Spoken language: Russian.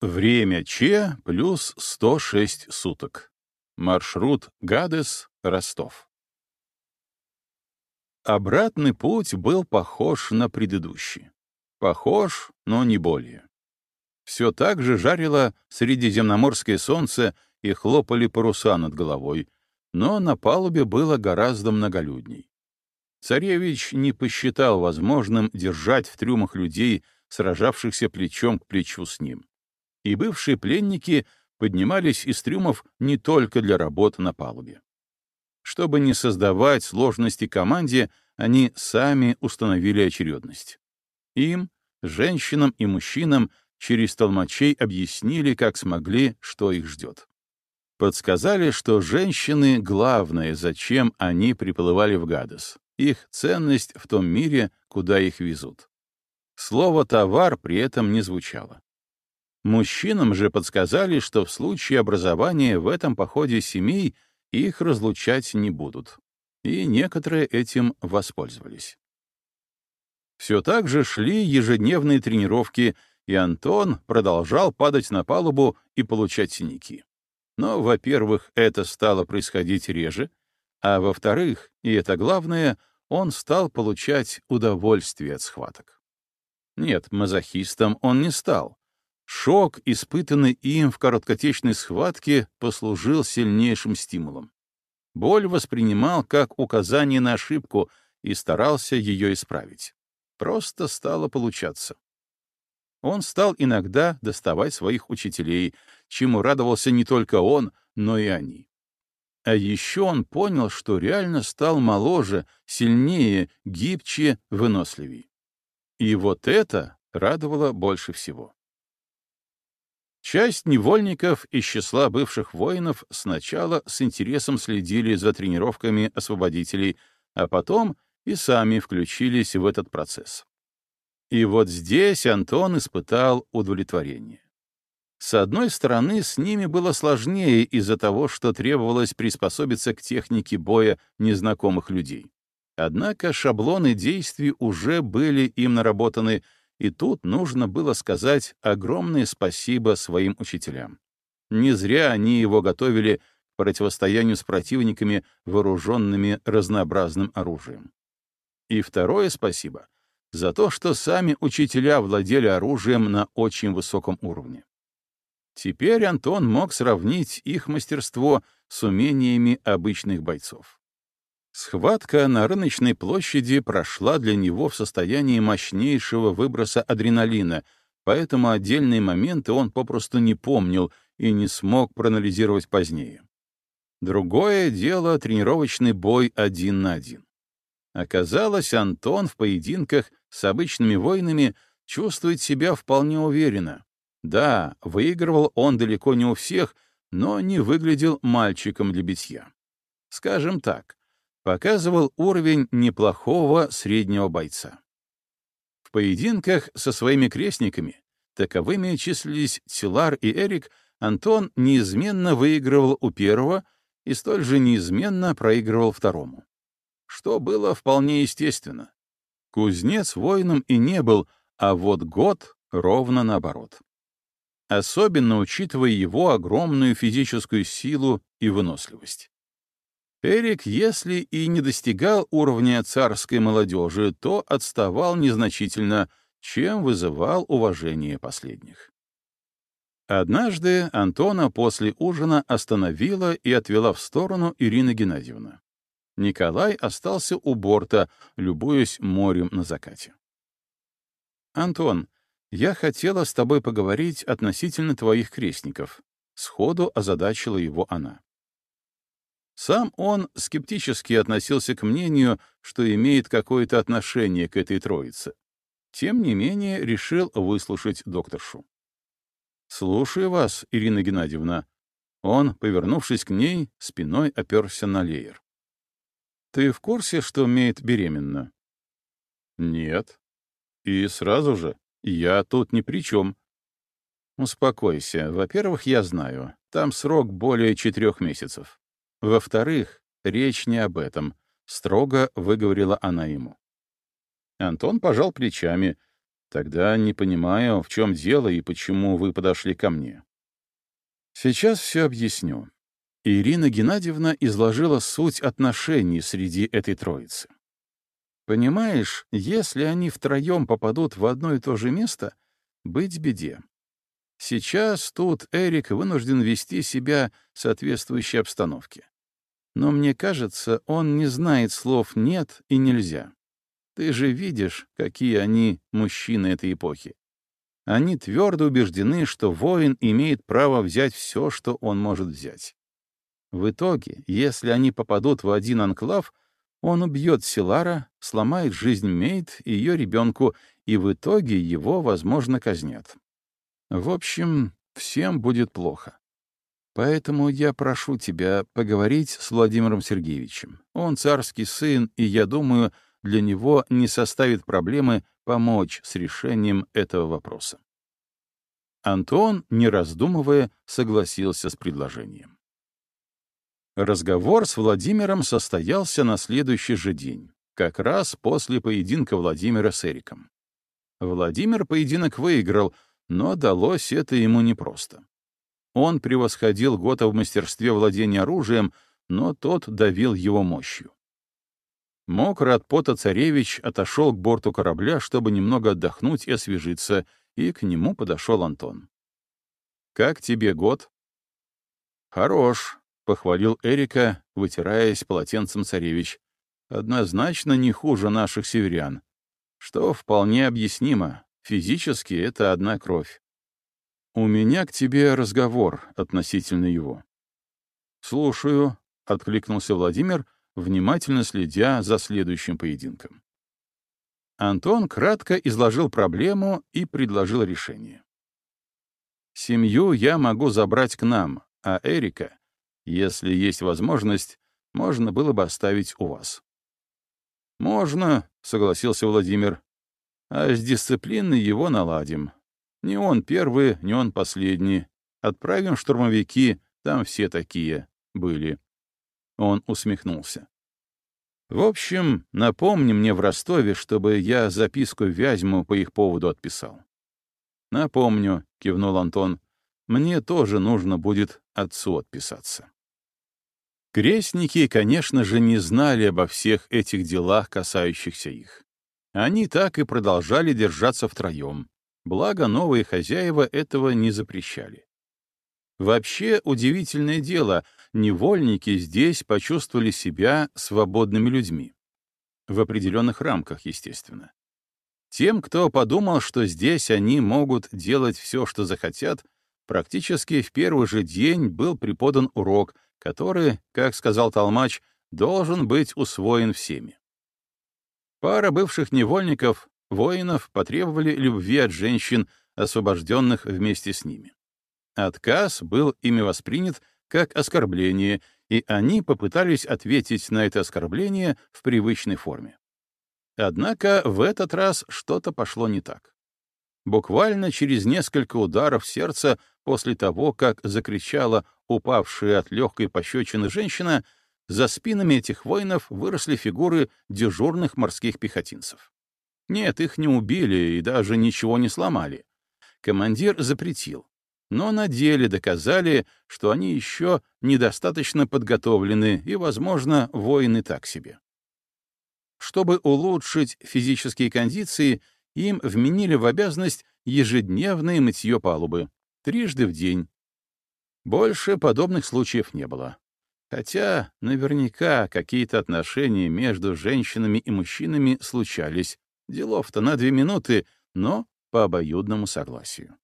Время Че плюс 106 суток. Маршрут Гадес, Ростов. Обратный путь был похож на предыдущий. Похож, но не более. Все так же жарило средиземноморское солнце и хлопали паруса над головой, но на палубе было гораздо многолюдней. Царевич не посчитал возможным держать в трюмах людей, сражавшихся плечом к плечу с ним и бывшие пленники поднимались из трюмов не только для работы на палубе. Чтобы не создавать сложности команде, они сами установили очередность. Им, женщинам и мужчинам, через толмачей объяснили, как смогли, что их ждет. Подсказали, что женщины — главное, зачем они приплывали в Гадес, их ценность в том мире, куда их везут. Слово «товар» при этом не звучало. Мужчинам же подсказали, что в случае образования в этом походе семей их разлучать не будут. И некоторые этим воспользовались. Все так же шли ежедневные тренировки, и Антон продолжал падать на палубу и получать синяки. Но, во-первых, это стало происходить реже, а во-вторых, и это главное, он стал получать удовольствие от схваток. Нет, мазохистом он не стал, Шок, испытанный им в короткотечной схватке, послужил сильнейшим стимулом. Боль воспринимал как указание на ошибку и старался ее исправить. Просто стало получаться. Он стал иногда доставать своих учителей, чему радовался не только он, но и они. А еще он понял, что реально стал моложе, сильнее, гибче, выносливее. И вот это радовало больше всего. Часть невольников из числа бывших воинов сначала с интересом следили за тренировками освободителей, а потом и сами включились в этот процесс. И вот здесь Антон испытал удовлетворение. С одной стороны, с ними было сложнее из-за того, что требовалось приспособиться к технике боя незнакомых людей. Однако шаблоны действий уже были им наработаны — и тут нужно было сказать огромное спасибо своим учителям. Не зря они его готовили к противостоянию с противниками, вооруженными разнообразным оружием. И второе спасибо — за то, что сами учителя владели оружием на очень высоком уровне. Теперь Антон мог сравнить их мастерство с умениями обычных бойцов. Схватка на рыночной площади прошла для него в состоянии мощнейшего выброса адреналина, поэтому отдельные моменты он попросту не помнил и не смог проанализировать позднее. Другое дело — тренировочный бой один на один. Оказалось, Антон в поединках с обычными воинами чувствует себя вполне уверенно. Да, выигрывал он далеко не у всех, но не выглядел мальчиком для битья. Скажем так, показывал уровень неплохого среднего бойца. В поединках со своими крестниками, таковыми числились Силар и Эрик, Антон неизменно выигрывал у первого и столь же неизменно проигрывал второму. Что было вполне естественно. Кузнец воином и не был, а вот год ровно наоборот. Особенно учитывая его огромную физическую силу и выносливость. Эрик, если и не достигал уровня царской молодежи, то отставал незначительно, чем вызывал уважение последних. Однажды Антона после ужина остановила и отвела в сторону Ирина Геннадьевна. Николай остался у борта, любуясь морем на закате. «Антон, я хотела с тобой поговорить относительно твоих крестников», — сходу озадачила его она. Сам он скептически относился к мнению, что имеет какое-то отношение к этой троице. Тем не менее, решил выслушать докторшу. «Слушаю вас, Ирина Геннадьевна». Он, повернувшись к ней, спиной оперся на леер. «Ты в курсе, что Мейт беременна?» «Нет». «И сразу же, я тут ни при чем». «Успокойся. Во-первых, я знаю. Там срок более четырех месяцев. Во-вторых, речь не об этом, — строго выговорила она ему. Антон пожал плечами. Тогда не понимаю, в чем дело и почему вы подошли ко мне. Сейчас все объясню. Ирина Геннадьевна изложила суть отношений среди этой троицы. Понимаешь, если они втроем попадут в одно и то же место, быть беде. Сейчас тут Эрик вынужден вести себя в соответствующей обстановке. Но мне кажется, он не знает слов «нет» и «нельзя». Ты же видишь, какие они мужчины этой эпохи. Они твердо убеждены, что воин имеет право взять все, что он может взять. В итоге, если они попадут в один анклав, он убьет Силара, сломает жизнь Мейд и ее ребенку, и в итоге его, возможно, казнят. В общем, всем будет плохо. Поэтому я прошу тебя поговорить с Владимиром Сергеевичем. Он царский сын, и, я думаю, для него не составит проблемы помочь с решением этого вопроса. Антон, не раздумывая, согласился с предложением. Разговор с Владимиром состоялся на следующий же день, как раз после поединка Владимира с Эриком. Владимир поединок выиграл, но далось это ему непросто. Он превосходил Гота в мастерстве владения оружием, но тот давил его мощью. Мокрый от пота царевич отошел к борту корабля, чтобы немного отдохнуть и освежиться, и к нему подошел Антон. «Как тебе год?» «Хорош», — похвалил Эрика, вытираясь полотенцем царевич. «Однозначно не хуже наших северян, что вполне объяснимо. Физически это одна кровь. У меня к тебе разговор относительно его». «Слушаю», — откликнулся Владимир, — внимательно следя за следующим поединком. Антон кратко изложил проблему и предложил решение. «Семью я могу забрать к нам, а Эрика, если есть возможность, можно было бы оставить у вас». «Можно», — согласился Владимир, — «а с дисциплиной его наладим. Не он первый, не он последний. Отправим штурмовики, там все такие были». Он усмехнулся. «В общем, напомни мне в Ростове, чтобы я записку Вязьму по их поводу отписал». «Напомню», — кивнул Антон, — «мне тоже нужно будет отцу отписаться». Крестники, конечно же, не знали обо всех этих делах, касающихся их. Они так и продолжали держаться втроем, благо новые хозяева этого не запрещали. Вообще удивительное дело, невольники здесь почувствовали себя свободными людьми. В определенных рамках, естественно. Тем, кто подумал, что здесь они могут делать все, что захотят, практически в первый же день был преподан урок, который, как сказал Толмач, должен быть усвоен всеми. Пара бывших невольников, воинов, потребовали любви от женщин, освобожденных вместе с ними. Отказ был ими воспринят как оскорбление, и они попытались ответить на это оскорбление в привычной форме. Однако в этот раз что-то пошло не так. Буквально через несколько ударов сердца после того, как закричала упавшая от легкой пощечины женщина, за спинами этих воинов выросли фигуры дежурных морских пехотинцев. Нет, их не убили и даже ничего не сломали. Командир запретил но на деле доказали, что они еще недостаточно подготовлены и, возможно, воины так себе. Чтобы улучшить физические кондиции, им вменили в обязанность ежедневное мытье палубы, трижды в день. Больше подобных случаев не было. Хотя наверняка какие-то отношения между женщинами и мужчинами случались. Делов-то на две минуты, но по обоюдному согласию.